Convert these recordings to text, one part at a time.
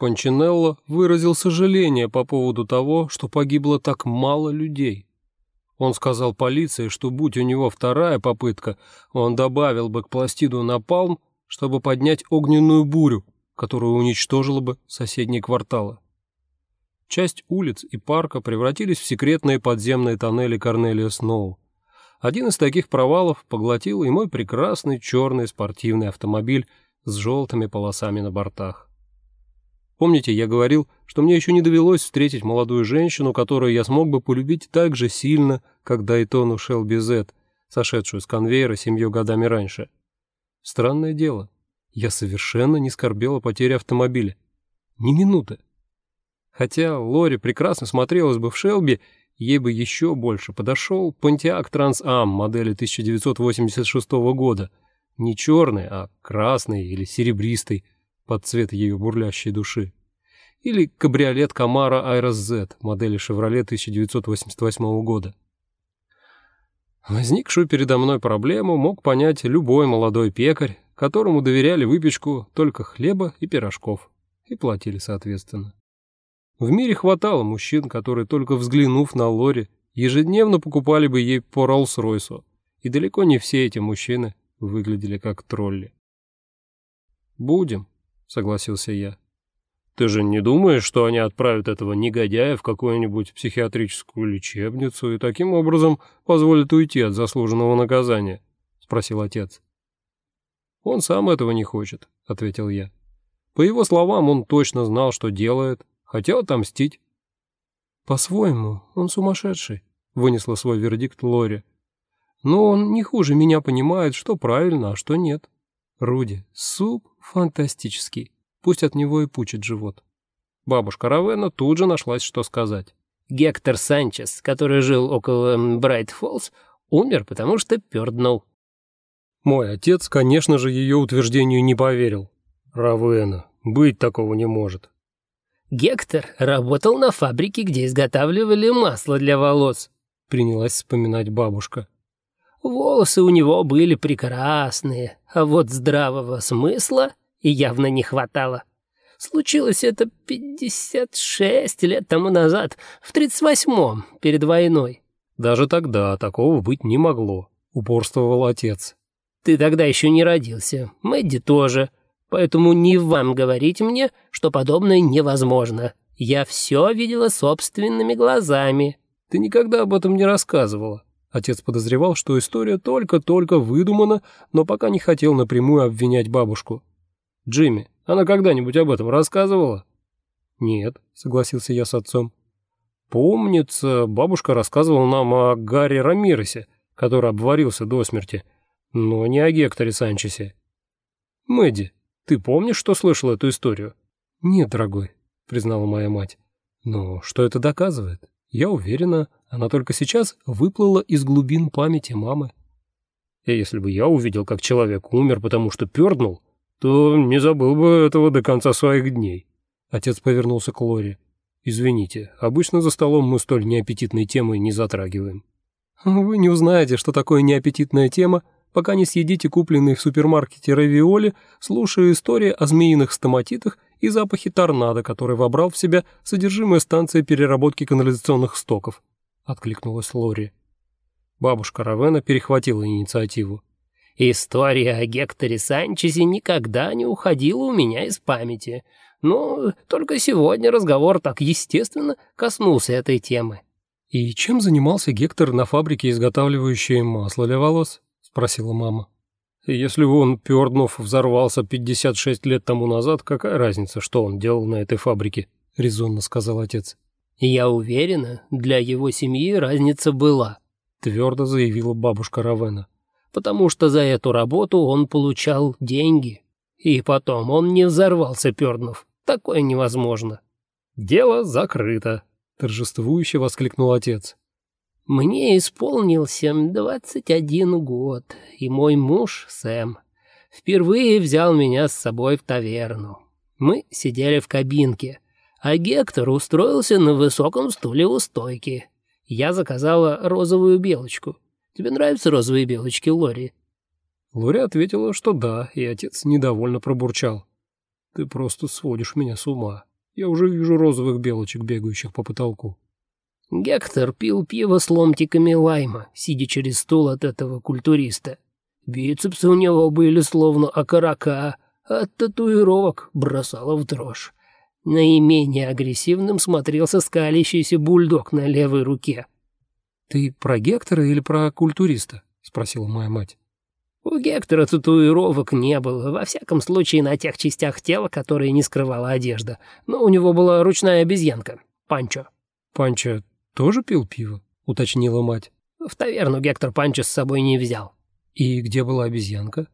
Пончинелло выразил сожаление по поводу того, что погибло так мало людей. Он сказал полиции, что будь у него вторая попытка, он добавил бы к пластиду напалм, чтобы поднять огненную бурю, которая уничтожила бы соседние кварталы. Часть улиц и парка превратились в секретные подземные тоннели Корнелия Сноу. Один из таких провалов поглотил и мой прекрасный черный спортивный автомобиль с желтыми полосами на бортах. Помните, я говорил, что мне еще не довелось встретить молодую женщину, которую я смог бы полюбить так же сильно, как Дайтону Шелби Зет, сошедшую с конвейера семью годами раньше. Странное дело, я совершенно не скорбел о потере автомобиля. Ни минуты. Хотя Лори прекрасно смотрелась бы в Шелби, ей бы еще больше подошел Pontiac Trans Am модели 1986 года. Не черный, а красный или серебристый, под цвет ее бурлящей души. Или кабриолет Camaro Айрос Z модели Chevrolet 1988 года. Возникшую передо мной проблему мог понять любой молодой пекарь, которому доверяли выпечку только хлеба и пирожков, и платили соответственно. В мире хватало мужчин, которые, только взглянув на Лори, ежедневно покупали бы ей по Роллс-Ройсу, и далеко не все эти мужчины выглядели как тролли. «Будем», — согласился я. «Ты же не думаешь, что они отправят этого негодяя в какую-нибудь психиатрическую лечебницу и таким образом позволят уйти от заслуженного наказания?» — спросил отец. «Он сам этого не хочет», — ответил я. По его словам, он точно знал, что делает, Хотел отомстить. По-своему, он сумасшедший, вынесла свой вердикт Лори. Но он не хуже меня понимает, что правильно, а что нет. Руди, суп фантастический. Пусть от него и пучит живот. Бабушка Равена тут же нашлась, что сказать. Гектор Санчес, который жил около Брайт-Фоллс, умер, потому что перднул. Мой отец, конечно же, ее утверждению не поверил. Равена, быть такого не может. Гектор работал на фабрике, где изготавливали масло для волос», — принялась вспоминать бабушка. «Волосы у него были прекрасные, а вот здравого смысла явно не хватало. Случилось это 56 лет тому назад, в 38-м, перед войной». «Даже тогда такого быть не могло», — упорствовал отец. «Ты тогда еще не родился, Мэдди тоже». Поэтому не вам говорить мне, что подобное невозможно. Я все видела собственными глазами». «Ты никогда об этом не рассказывала». Отец подозревал, что история только-только выдумана, но пока не хотел напрямую обвинять бабушку. «Джимми, она когда-нибудь об этом рассказывала?» «Нет», — согласился я с отцом. «Помнится, бабушка рассказывала нам о Гарри Рамиресе, который обварился до смерти, но не о Гекторе Санчесе. Мэдди, ты помнишь, что слышал эту историю? Нет, дорогой, признала моя мать. Но что это доказывает? Я уверена, она только сейчас выплыла из глубин памяти мамы. И если бы я увидел, как человек умер, потому что перднул, то не забыл бы этого до конца своих дней. Отец повернулся к Лоре. «Извините, обычно за столом мы столь неаппетитной темы не затрагиваем». «Вы не узнаете, что такое неаппетитная тема, пока не съедите купленный в супермаркете равиоли, слушая истории о змеиных стоматитах и запахе торнадо, который вобрал в себя содержимое станции переработки канализационных стоков», — откликнулась Лори. Бабушка Равена перехватила инициативу. «История о Гекторе Санчесе никогда не уходила у меня из памяти, но только сегодня разговор так естественно коснулся этой темы». «И чем занимался Гектор на фабрике, изготавливающей масло для волос?» Спросила мама. «Если он, перднув, взорвался 56 лет тому назад, какая разница, что он делал на этой фабрике?» — резонно сказал отец. «Я уверена, для его семьи разница была», — твердо заявила бабушка Равена. «Потому что за эту работу он получал деньги. И потом он не взорвался, перднув. Такое невозможно». «Дело закрыто», — торжествующе воскликнул отец. Мне исполнился двадцать один год, и мой муж, Сэм, впервые взял меня с собой в таверну. Мы сидели в кабинке, а Гектор устроился на высоком стуле у стойки. Я заказала розовую белочку. Тебе нравятся розовые белочки, Лори? Лори ответила, что да, и отец недовольно пробурчал. «Ты просто сводишь меня с ума». Я уже вижу розовых белочек, бегающих по потолку. Гектор пил пиво с ломтиками лайма, сидя через стол от этого культуриста. Бицепсы у него были словно окорока, а от татуировок бросало в дрожь. Наименее агрессивным смотрелся скалящийся бульдог на левой руке. «Ты про Гектора или про культуриста?» — спросила моя мать. У Гектора татуировок не было, во всяком случае на тех частях тела, которые не скрывала одежда. Но у него была ручная обезьянка, Панчо. «Панчо тоже пил пиво?» — уточнила мать. В таверну Гектор Панчо с собой не взял. «И где была обезьянка?»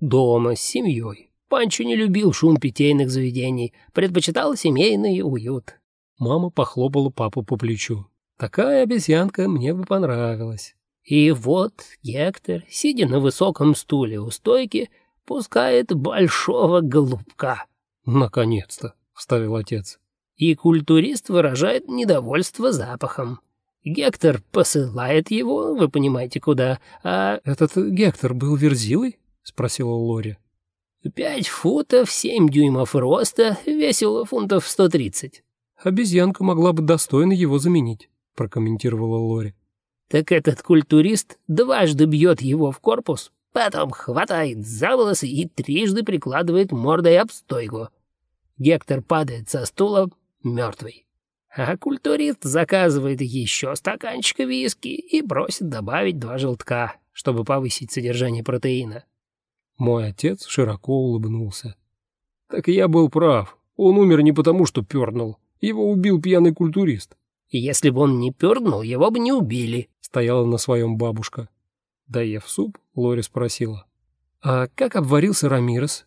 «Дома, с семьей. Панчо не любил шум питейных заведений, предпочитал семейный уют». Мама похлопала папу по плечу. «Такая обезьянка мне бы понравилась». И вот Гектор, сидя на высоком стуле у стойки, пускает большого голубка. «Наконец-то», — вставил отец. И культурист выражает недовольство запахом. Гектор посылает его, вы понимаете, куда, а... «Этот Гектор был верзилой?» — спросила Лори. «Пять футов, семь дюймов роста, весил фунтов сто тридцать». «Обезьянка могла бы достойно его заменить», — прокомментировала Лори. Так этот культурист дважды бьет его в корпус, потом хватает за волосы и трижды прикладывает мордой об стойку. Гектор падает со стула мертвый. А культурист заказывает еще стаканчик виски и просит добавить два желтка, чтобы повысить содержание протеина. Мой отец широко улыбнулся. Так я был прав. Он умер не потому, что пернул. Его убил пьяный культурист. Если бы он не пернул, его бы не убили, стояла на своем бабушка. Доев суп, Лори спросила. «А как обварился Рамирес?»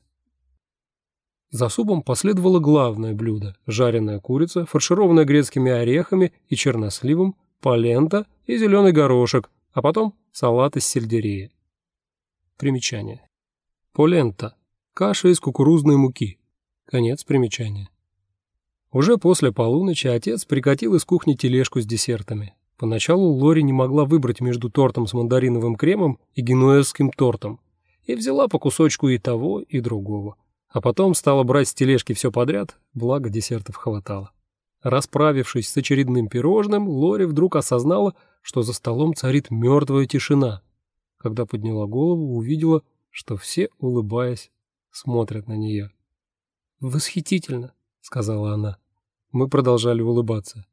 За супом последовало главное блюдо – жареная курица, фаршированная грецкими орехами и черносливом, полента и зеленый горошек, а потом салат из сельдерея. Примечание. Полента – каша из кукурузной муки. Конец примечания. Уже после полуночи отец прикатил из кухни тележку с десертами. Поначалу Лори не могла выбрать между тортом с мандариновым кремом и генуэзским тортом, и взяла по кусочку и того, и другого. А потом стала брать с тележки все подряд, благо десертов хватало. Расправившись с очередным пирожным, Лори вдруг осознала, что за столом царит мертвая тишина. Когда подняла голову, увидела, что все, улыбаясь, смотрят на нее. «Восхитительно», — сказала она. Мы продолжали улыбаться.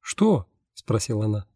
«Что?» — спросила она.